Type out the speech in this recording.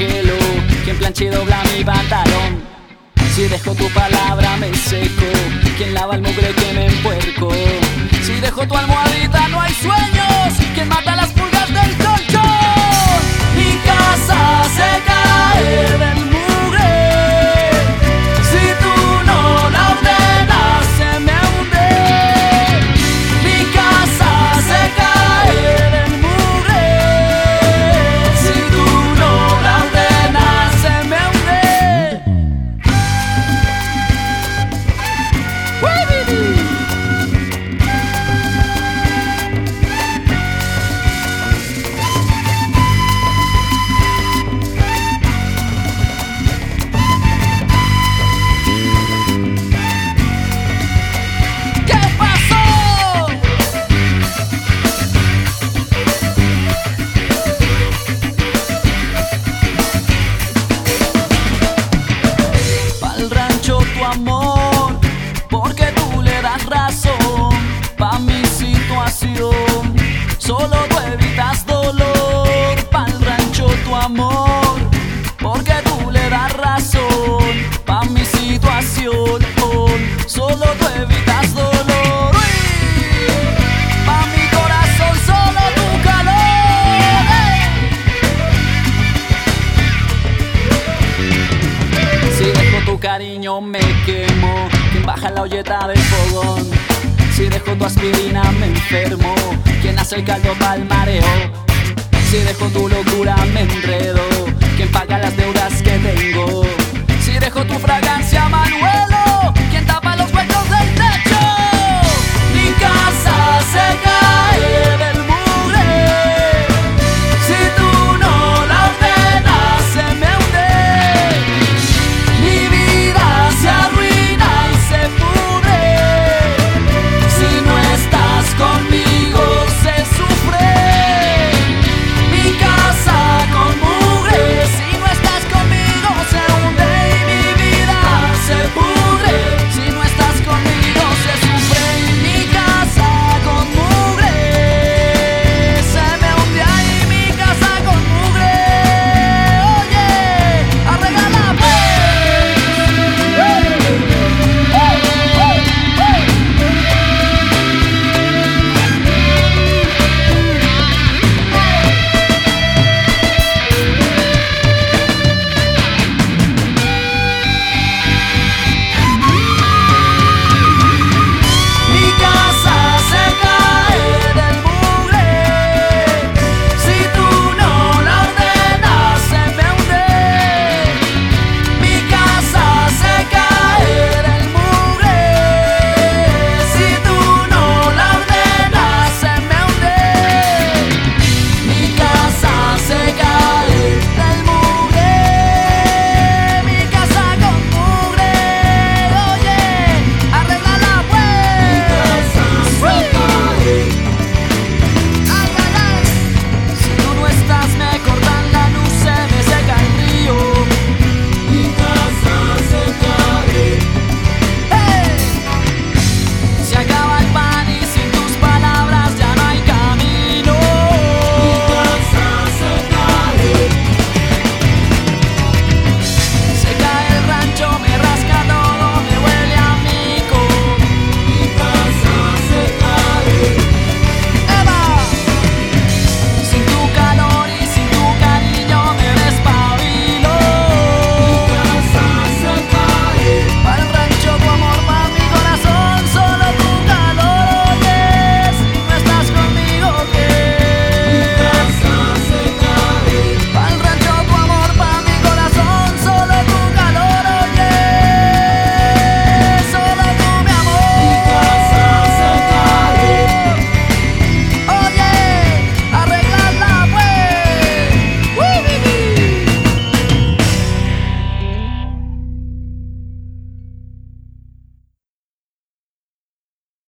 congelo, quien planche y dobla mi pantalón. Si dejo tu palabra me seco, quien lava el mugre que me empuerco. Si dejo tu almohadita no hay sueños, Pa' mi situación, solo tú evitas dolor. Pa'l rancho tu amor, porque tú le das razón. Pa' mi situación, solo tú evitas dolor. Uy. Pa' mi corazón, solo tu calor. Si dejo tu cariño me quemo baja la olleta del fogón si dejo tu aspirina me enfermo Quien hace el caldo pa'l mareo. Si dejo tu locura me enredo Quien paga las deudas que tengo. Si dejo tu fragancia Manuel.